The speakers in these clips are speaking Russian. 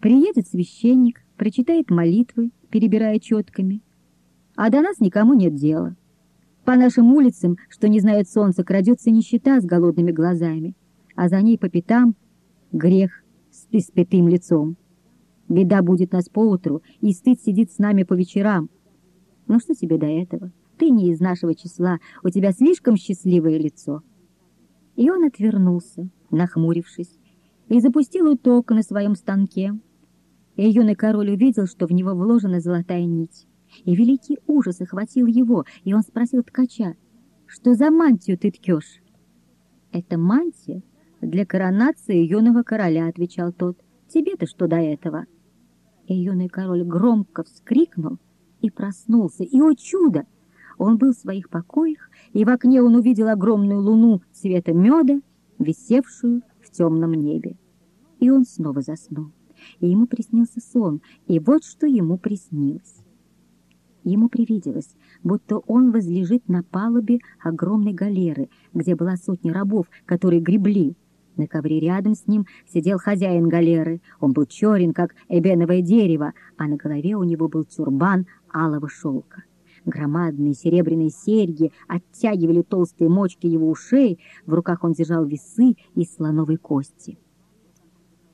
Приедет священник, прочитает молитвы, перебирая четками. А до нас никому нет дела. По нашим улицам, что не знают солнца, крадется нищета с голодными глазами, а за ней по пятам грех с испятым лицом. Беда будет нас поутру, и стыд сидит с нами по вечерам. Ну что тебе до этого? Ты не из нашего числа, у тебя слишком счастливое лицо. И он отвернулся, нахмурившись, и запустил уток на своем станке. И юный король увидел, что в него вложена золотая нить. И великий ужас охватил его, и он спросил ткача, «Что за мантию ты ткешь?» «Это мантия для коронации юного короля», — отвечал тот. «Тебе-то что до этого?» И юный король громко вскрикнул и проснулся. И, о чудо! Он был в своих покоях, и в окне он увидел огромную луну цвета меда, висевшую в темном небе. И он снова заснул, и ему приснился сон, и вот что ему приснилось. Ему привиделось, будто он возлежит на палубе огромной галеры, где была сотня рабов, которые гребли. На ковре рядом с ним сидел хозяин галеры. Он был черен, как эбеновое дерево, а на голове у него был тюрбан алого шелка. Громадные серебряные серьги оттягивали толстые мочки его ушей, в руках он держал весы из слоновой кости.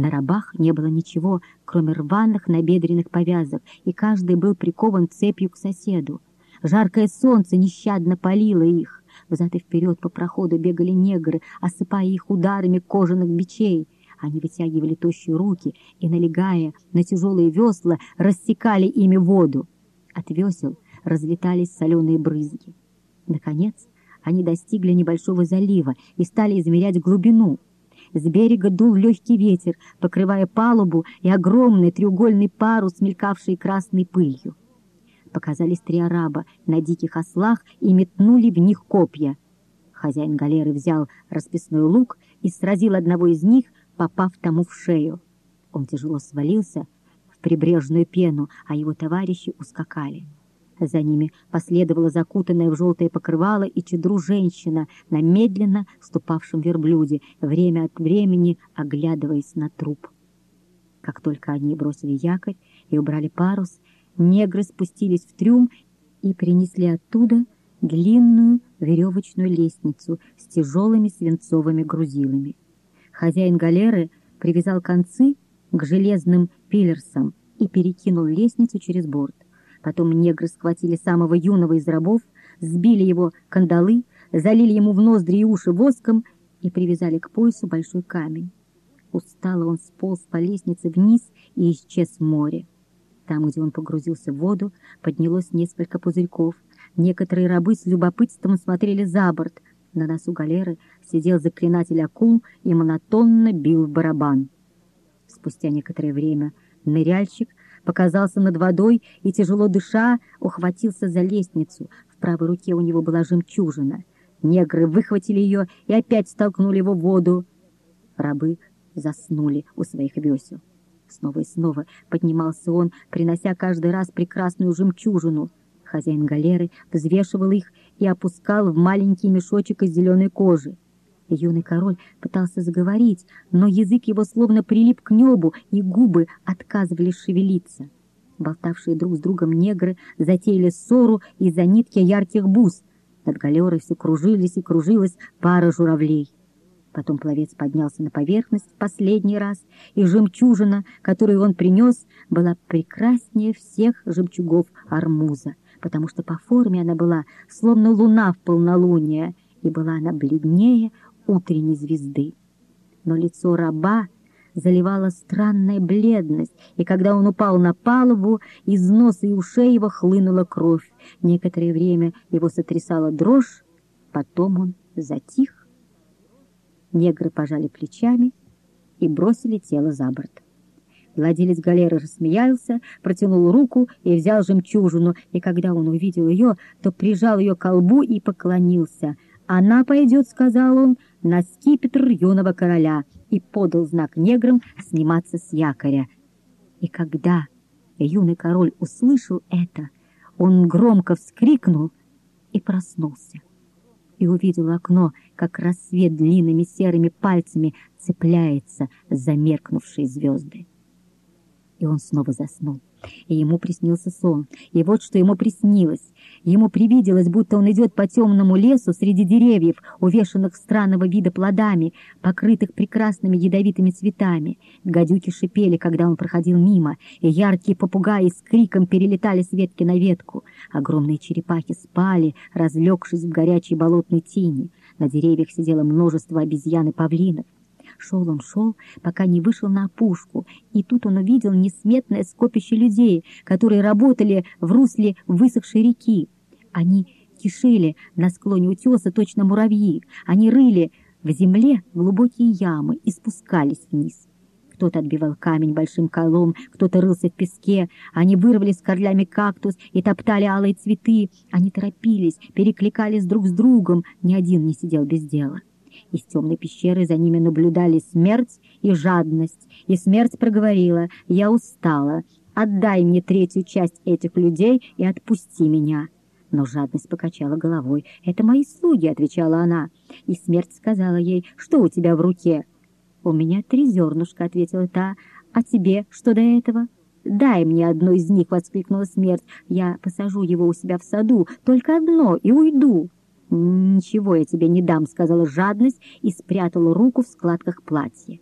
На рабах не было ничего, кроме рваных набедренных повязок, и каждый был прикован цепью к соседу. Жаркое солнце нещадно палило их. Взад и вперед по проходу бегали негры, осыпая их ударами кожаных бичей. Они вытягивали тощие руки и, налегая на тяжелые весла, рассекали ими воду. От весел разлетались соленые брызги. Наконец, они достигли небольшого залива и стали измерять глубину — с берега дул легкий ветер, покрывая палубу и огромный треугольный парус, мелькавший красной пылью. Показались три араба на диких ослах и метнули в них копья. Хозяин галеры взял расписной лук и сразил одного из них, попав тому в шею. Он тяжело свалился в прибрежную пену, а его товарищи ускакали. За ними последовала закутанная в желтое покрывало и чедру женщина на медленно ступавшем верблюде, время от времени оглядываясь на труп. Как только они бросили якорь и убрали парус, негры спустились в трюм и принесли оттуда длинную веревочную лестницу с тяжелыми свинцовыми грузилами. Хозяин галеры привязал концы к железным пилерсам и перекинул лестницу через борт. Потом негры схватили самого юного из рабов, сбили его кандалы, залили ему в ноздри и уши воском и привязали к поясу большой камень. Устало он сполз по лестнице вниз и исчез в море. Там, где он погрузился в воду, поднялось несколько пузырьков. Некоторые рабы с любопытством смотрели за борт. На носу галеры сидел заклинатель акул и монотонно бил в барабан. Спустя некоторое время ныряльщик показался над водой и, тяжело дыша, ухватился за лестницу. В правой руке у него была жемчужина. Негры выхватили ее и опять столкнули его в воду. Рабы заснули у своих весел. Снова и снова поднимался он, принося каждый раз прекрасную жемчужину. Хозяин галеры взвешивал их и опускал в маленький мешочек из зеленой кожи. Юный король пытался заговорить, но язык его словно прилип к небу, и губы отказывались шевелиться. Болтавшие друг с другом негры затеяли ссору из-за нитки ярких бус. Над галерой все кружились и кружилась пара журавлей. Потом пловец поднялся на поверхность в последний раз, и жемчужина, которую он принес, была прекраснее всех жемчугов армуза, потому что по форме она была словно луна в полнолуние, и была она бледнее утренней звезды. Но лицо раба заливала странная бледность, и когда он упал на палубу, из носа и ушей его хлынула кровь. Некоторое время его сотрясала дрожь, потом он затих. Негры пожали плечами и бросили тело за борт. Владелец галеры рассмеялся, протянул руку и взял жемчужину, и когда он увидел ее, то прижал ее к колбу и поклонился — «Она пойдет», — сказал он, — «на скипетр юного короля» и подал знак неграм сниматься с якоря. И когда юный король услышал это, он громко вскрикнул и проснулся. И увидел окно, как рассвет длинными серыми пальцами цепляется за меркнувшие звезды. И он снова заснул. И ему приснился сон. И вот что ему приснилось. Ему привиделось, будто он идет по темному лесу среди деревьев, увешанных странного вида плодами, покрытых прекрасными ядовитыми цветами. Гадюки шипели, когда он проходил мимо, и яркие попугаи с криком перелетали с ветки на ветку. Огромные черепахи спали, разлегшись в горячей болотной тени. На деревьях сидело множество обезьян и павлинов. Шел он, шел, пока не вышел на опушку, и тут он увидел несметное скопище людей, которые работали в русле высохшей реки. Они кишели на склоне утеса точно муравьи, они рыли в земле глубокие ямы и спускались вниз. Кто-то отбивал камень большим колом, кто-то рылся в песке. Они вырвали с корлями кактус и топтали алые цветы. Они торопились, перекликались друг с другом. Ни один не сидел без дела. Из темной пещеры за ними наблюдали смерть и жадность, и смерть проговорила «Я устала, отдай мне третью часть этих людей и отпусти меня». Но жадность покачала головой. «Это мои слуги», — отвечала она. И смерть сказала ей, «Что у тебя в руке?» «У меня три зернышка», — ответила та. «А тебе что до этого?» «Дай мне одно из них!» — воскликнула смерть. «Я посажу его у себя в саду, только одно, и уйду!» «Ничего я тебе не дам», — сказала жадность и спрятала руку в складках платья.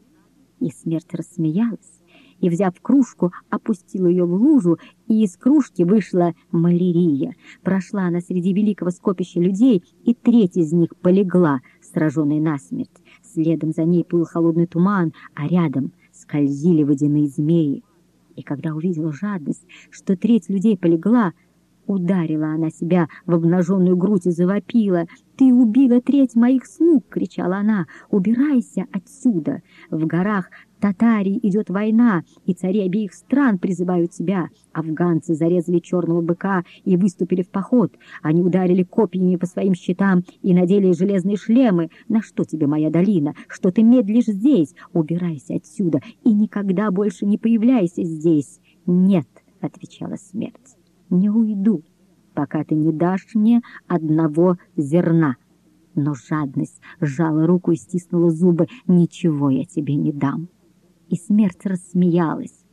И смерть рассмеялась, и, взяв кружку, опустила ее в лужу, и из кружки вышла малярия. Прошла она среди великого скопища людей, и треть из них полегла, сраженная насмерть. Следом за ней плыл холодный туман, а рядом скользили водяные змеи. И когда увидела жадность, что треть людей полегла, Ударила она себя в обнаженную грудь и завопила. «Ты убила треть моих слуг!» — кричала она. «Убирайся отсюда! В горах Татарии идет война, и цари обеих стран призывают тебя. Афганцы зарезали черного быка и выступили в поход. Они ударили копьями по своим щитам и надели железные шлемы. На что тебе моя долина? Что ты медлишь здесь? Убирайся отсюда и никогда больше не появляйся здесь!» «Нет!» — отвечала смерть не уйду, пока ты не дашь мне одного зерна. Но жадность сжала руку и стиснула зубы. Ничего я тебе не дам. И смерть рассмеялась.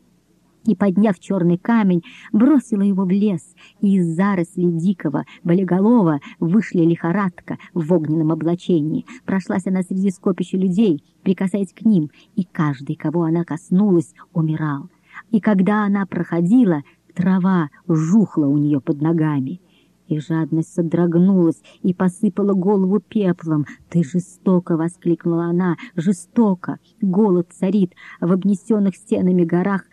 И, подняв черный камень, бросила его в лес, и из зарослей дикого, болеголова вышли лихорадка в огненном облачении. Прошлась она среди скопища людей, прикасаясь к ним, и каждый, кого она коснулась, умирал. И когда она проходила, Трава жухла у нее под ногами. И жадность содрогнулась и посыпала голову пеплом. «Ты жестоко!» — воскликнула она. «Жестоко! Голод царит в обнесенных стенами горах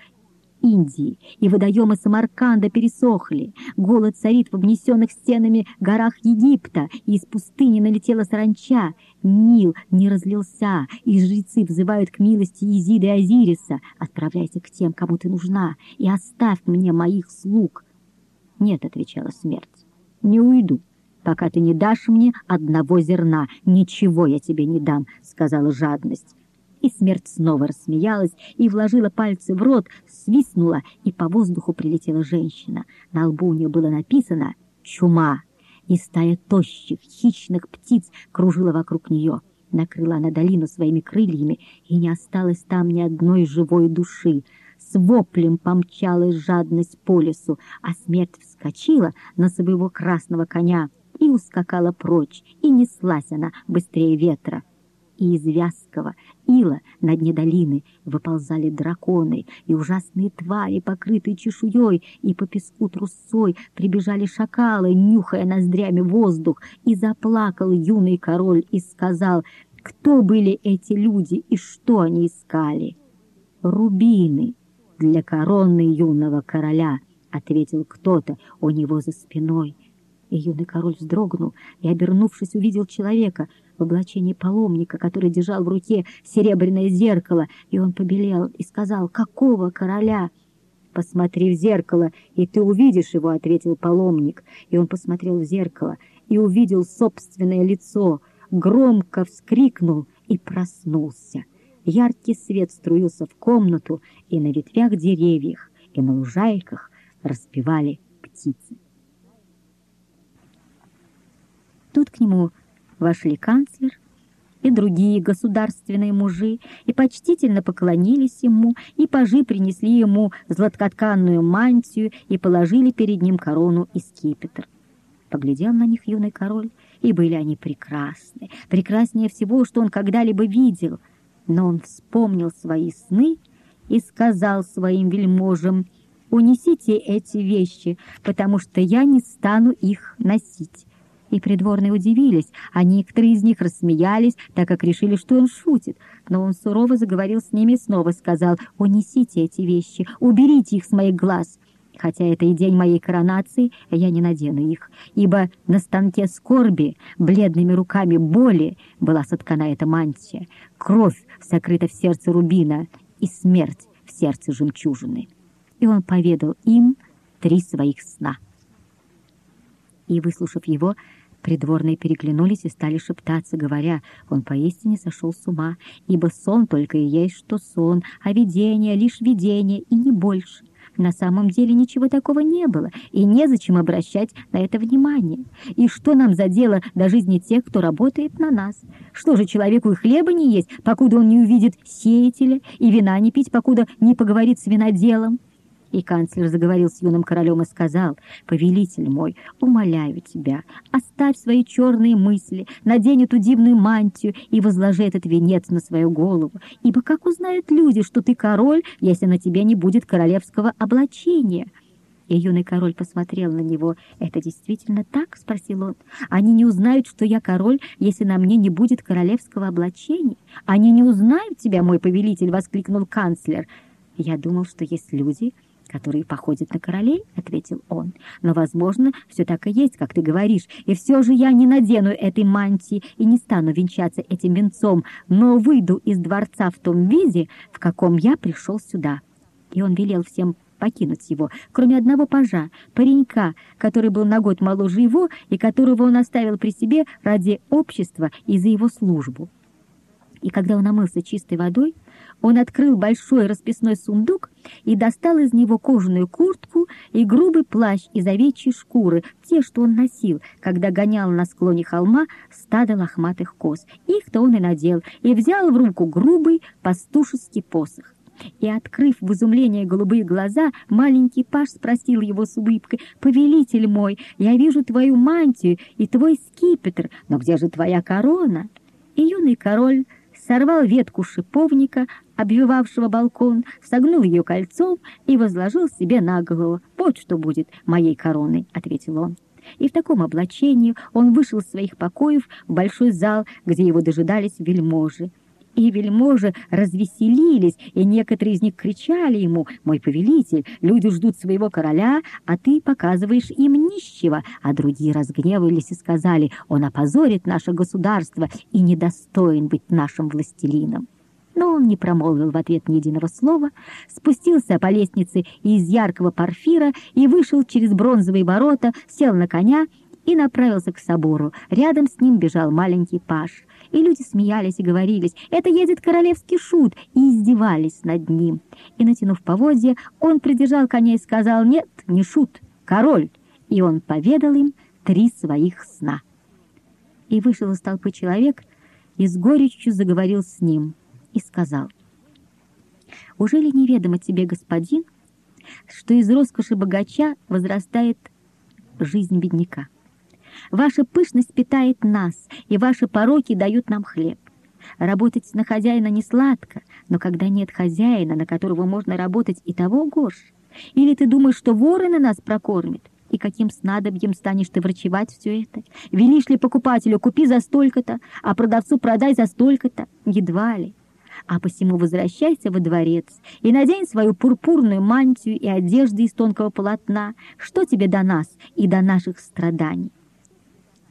Индии, и водоемы Самарканда пересохли. Голод царит в обнесенных стенами горах Египта, и из пустыни налетела саранча. Нил не разлился, и жрецы взывают к милости Езиды Азириса. Отправляйся к тем, кому ты нужна, и оставь мне моих слуг. Нет, — отвечала смерть, — не уйду, пока ты не дашь мне одного зерна. Ничего я тебе не дам, — сказала жадность. И смерть снова рассмеялась и вложила пальцы в рот, свистнула, и по воздуху прилетела женщина. На лбу у нее было написано «Чума», и стая тощих, хищных птиц кружила вокруг нее. Накрыла она долину своими крыльями, и не осталось там ни одной живой души. С воплем помчалась жадность по лесу, а смерть вскочила на своего красного коня и ускакала прочь, и неслась она быстрее ветра и из вязкого ила на дне долины выползали драконы и ужасные твари, покрытые чешуей, и по песку трусой прибежали шакалы, нюхая ноздрями воздух, и заплакал юный король и сказал, кто были эти люди и что они искали. «Рубины для короны юного короля», — ответил кто-то у него за спиной. И юный король вздрогнул и, обернувшись, увидел человека — в облачении паломника, который держал в руке серебряное зеркало, и он побелел и сказал «Какого короля?» «Посмотри в зеркало, и ты увидишь его», — ответил паломник. И он посмотрел в зеркало и увидел собственное лицо, громко вскрикнул и проснулся. Яркий свет струился в комнату, и на ветвях деревьев, и на лужайках распевали птицы. Тут к нему вошли канцлер и другие государственные мужи, и почтительно поклонились ему, и пажи принесли ему златкотканную мантию и положили перед ним корону и скипетр. Поглядел на них юный король, и были они прекрасны, прекраснее всего, что он когда-либо видел. Но он вспомнил свои сны и сказал своим вельможам, «Унесите эти вещи, потому что я не стану их носить» и придворные удивились, а некоторые из них рассмеялись, так как решили, что он шутит. Но он сурово заговорил с ними и снова сказал, «Унесите эти вещи, уберите их с моих глаз». Хотя это и день моей коронации, я не надену их, ибо на станке скорби, бледными руками боли была соткана эта мантия, кровь сокрыта в сердце рубина и смерть в сердце жемчужины. И он поведал им три своих сна. И, выслушав его, Придворные переглянулись и стали шептаться, говоря, он поистине сошел с ума, ибо сон только и есть что сон, а видение — лишь видение и не больше. На самом деле ничего такого не было, и незачем обращать на это внимание. И что нам за дело до жизни тех, кто работает на нас? Что же человеку и хлеба не есть, покуда он не увидит сеятеля, и вина не пить, покуда не поговорит с виноделом? И канцлер заговорил с юным королем и сказал, «Повелитель мой, умоляю тебя, оставь свои черные мысли, надень эту дивную мантию и возложи этот венец на свою голову, ибо как узнают люди, что ты король, если на тебе не будет королевского облачения?» И юный король посмотрел на него. «Это действительно так?» — спросил он. «Они не узнают, что я король, если на мне не будет королевского облачения? Они не узнают тебя, мой повелитель!» — воскликнул канцлер. «Я думал, что есть люди, которые походят на королей», — ответил он. «Но, возможно, все так и есть, как ты говоришь, и все же я не надену этой мантии и не стану венчаться этим венцом, но выйду из дворца в том виде, в каком я пришел сюда». И он велел всем покинуть его, кроме одного пажа, паренька, который был на год моложе его и которого он оставил при себе ради общества и за его службу. И когда он омылся чистой водой, он открыл большой расписной сундук и достал из него кожаную куртку и грубый плащ из овечьей шкуры, те, что он носил, когда гонял на склоне холма стадо лохматых коз. Их-то он и надел, и взял в руку грубый пастушеский посох. И, открыв в изумлении голубые глаза, маленький паш спросил его с улыбкой, «Повелитель мой, я вижу твою мантию и твой скипетр, но где же твоя корона?» И юный король сорвал ветку шиповника, обвивавшего балкон, согнул ее кольцом и возложил себе на голову. «Вот что будет моей короной», — ответил он. И в таком облачении он вышел из своих покоев в большой зал, где его дожидались вельможи. И вельможи развеселились, и некоторые из них кричали ему, «Мой повелитель, люди ждут своего короля, а ты показываешь им нищего». А другие разгневались и сказали, «Он опозорит наше государство и недостоин быть нашим властелином». Но он не промолвил в ответ ни единого слова, спустился по лестнице из яркого парфира и вышел через бронзовые ворота, сел на коня и направился к собору. Рядом с ним бежал маленький паш и люди смеялись и говорились, это едет королевский шут, и издевались над ним. И, натянув поводья, он придержал коня и сказал, нет, не шут, король, и он поведал им три своих сна. И вышел из толпы человек и с горечью заговорил с ним и сказал, «Уже ли неведомо тебе, господин, что из роскоши богача возрастает жизнь бедняка?» Ваша пышность питает нас, и ваши пороки дают нам хлеб. Работать на хозяина не сладко, но когда нет хозяина, на которого можно работать, и того горше. Или ты думаешь, что вороны нас прокормят? И каким снадобьем станешь ты врачевать все это? Велишь ли покупателю, купи за столько-то, а продавцу продай за столько-то? Едва ли. А посему возвращайся во дворец и надень свою пурпурную мантию и одежды из тонкого полотна. Что тебе до нас и до наших страданий?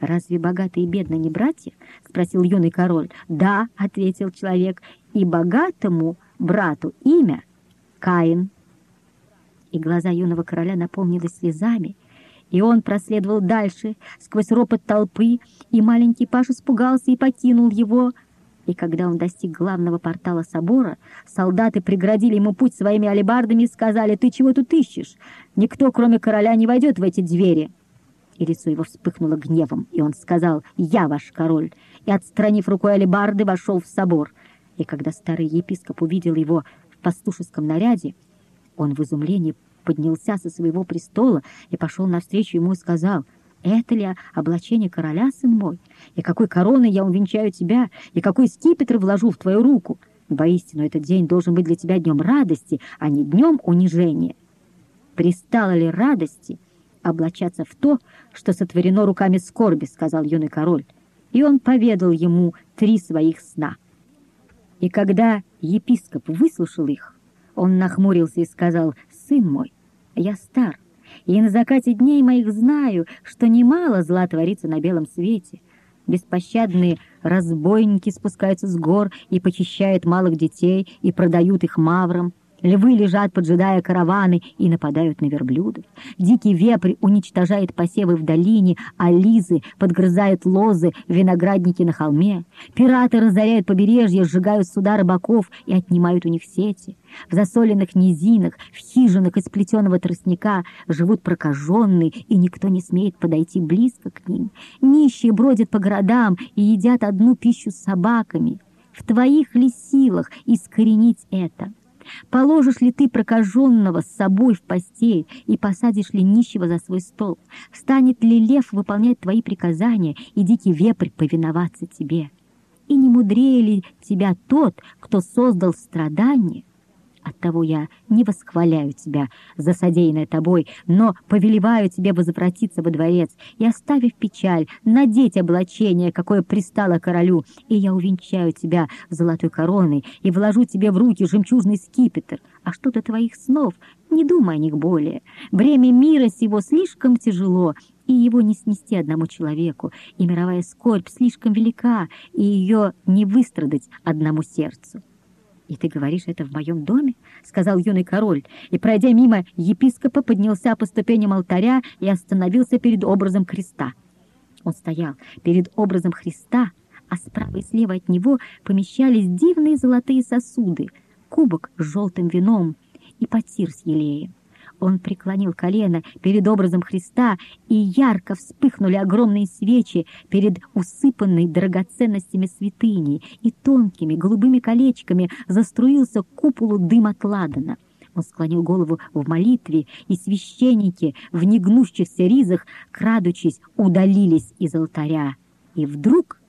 «Разве богатые и бедные не братья?» — спросил юный король. «Да», — ответил человек, — «и богатому брату имя Каин». И глаза юного короля наполнились слезами, и он проследовал дальше, сквозь ропот толпы, и маленький Паш испугался и покинул его. И когда он достиг главного портала собора, солдаты преградили ему путь своими алебардами и сказали, «Ты чего тут ищешь? Никто, кроме короля, не войдет в эти двери». И лицо его вспыхнуло гневом, и он сказал «Я ваш король!» и, отстранив рукой алебарды, вошел в собор. И когда старый епископ увидел его в пастушеском наряде, он в изумлении поднялся со своего престола и пошел навстречу ему и сказал «Это ли облачение короля, сын мой? И какой короной я увенчаю тебя, и какой скипетр вложу в твою руку?» Воистину, этот день должен быть для тебя днем радости, а не днем унижения. Пристало ли радости облачаться в то, что сотворено руками скорби, сказал юный король. И он поведал ему три своих сна. И когда епископ выслушал их, он нахмурился и сказал, «Сын мой, я стар, и на закате дней моих знаю, что немало зла творится на белом свете, Беспощадные разбойники спускаются с гор и похищают малых детей и продают их маврам. Львы лежат, поджидая караваны, и нападают на верблюдов. Дикий вепрь уничтожает посевы в долине, а лизы подгрызают лозы в винограднике на холме. Пираты разоряют побережье, сжигают суда рыбаков и отнимают у них сети. В засоленных низинах, в хижинах из плетеного тростника живут прокаженные, и никто не смеет подойти близко к ним. Нищие бродят по городам и едят одну пищу с собаками. В твоих ли силах искоренить это? Положишь ли ты прокаженного с собой в постель и посадишь ли нищего за свой стол? Станет ли лев выполнять твои приказания и дикий вепрь повиноваться тебе? И не мудрее ли тебя тот, кто создал страдания, Оттого я не восхваляю тебя за содеянное тобой, но повелеваю тебе возвратиться во дворец и, оставив печаль, надеть облачение, какое пристало королю, и я увенчаю тебя золотой короной и вложу тебе в руки жемчужный скипетр. А что до твоих снов, не думай о них более. Бремя мира сего слишком тяжело, и его не снести одному человеку, и мировая скорбь слишком велика, и ее не выстрадать одному сердцу. «И ты говоришь это в моем доме?» — сказал юный король, и, пройдя мимо епископа, поднялся по ступеням алтаря и остановился перед образом Христа. Он стоял перед образом Христа, а справа и слева от него помещались дивные золотые сосуды, кубок с желтым вином и потир с елеем. Он преклонил колено перед образом Христа, и ярко вспыхнули огромные свечи перед усыпанной драгоценностями святыней, и тонкими голубыми колечками заструился к куполу дым от ладана. Он склонил голову в молитве, и священники в негнущихся ризах, крадучись, удалились из алтаря. И вдруг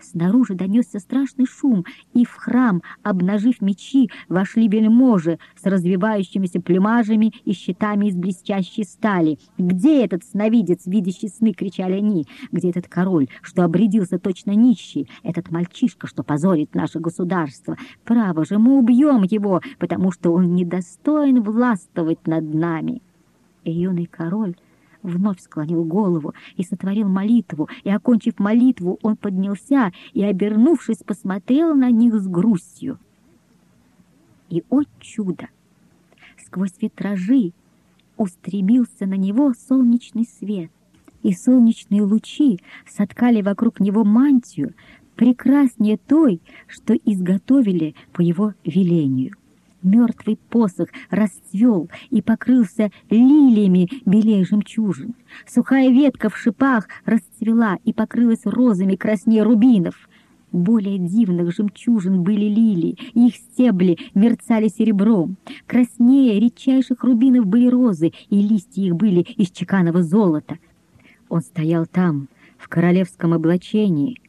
Снаружи донесся страшный шум, и в храм, обнажив мечи, вошли вельможи с развивающимися плюмажами и щитами из блестящей стали. «Где этот сновидец, видящий сны?» — кричали они. «Где этот король, что обрядился точно нищий? Этот мальчишка, что позорит наше государство? Право же, мы убьем его, потому что он недостоин властвовать над нами». И юный король вновь склонил голову и сотворил молитву, и, окончив молитву, он поднялся и, обернувшись, посмотрел на них с грустью. И, о чудо! Сквозь витражи устремился на него солнечный свет, и солнечные лучи соткали вокруг него мантию, прекраснее той, что изготовили по его велению мертвый посох расцвел и покрылся лилиями белее жемчужин. Сухая ветка в шипах расцвела и покрылась розами краснее рубинов. Более дивных жемчужин были лилии, их стебли мерцали серебром. Краснее редчайших рубинов были розы, и листья их были из чеканого золота. Он стоял там, в королевском облачении,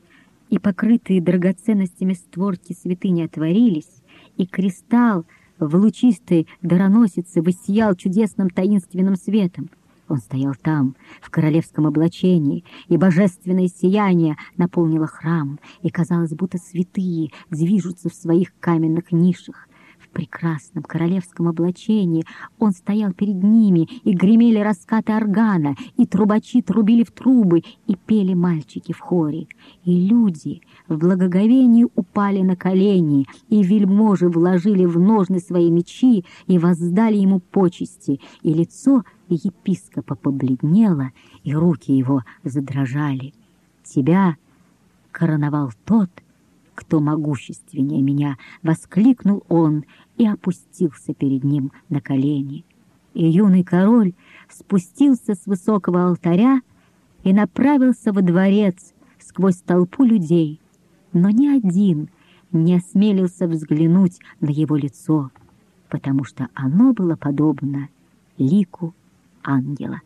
и покрытые драгоценностями створки святыни отворились, и кристалл в лучистой дароносице воссиял чудесным таинственным светом. Он стоял там, в королевском облачении, и божественное сияние наполнило храм, и казалось, будто святые движутся в своих каменных нишах прекрасном королевском облачении. Он стоял перед ними, и гремели раскаты органа, и трубачи трубили в трубы, и пели мальчики в хоре. И люди в благоговении упали на колени, и вельможи вложили в ножны свои мечи и воздали ему почести, и лицо епископа побледнело, и руки его задрожали. Тебя короновал тот, кто могущественнее меня!» — воскликнул он и опустился перед ним на колени. И юный король спустился с высокого алтаря и направился во дворец сквозь толпу людей, но ни один не осмелился взглянуть на его лицо, потому что оно было подобно лику ангела.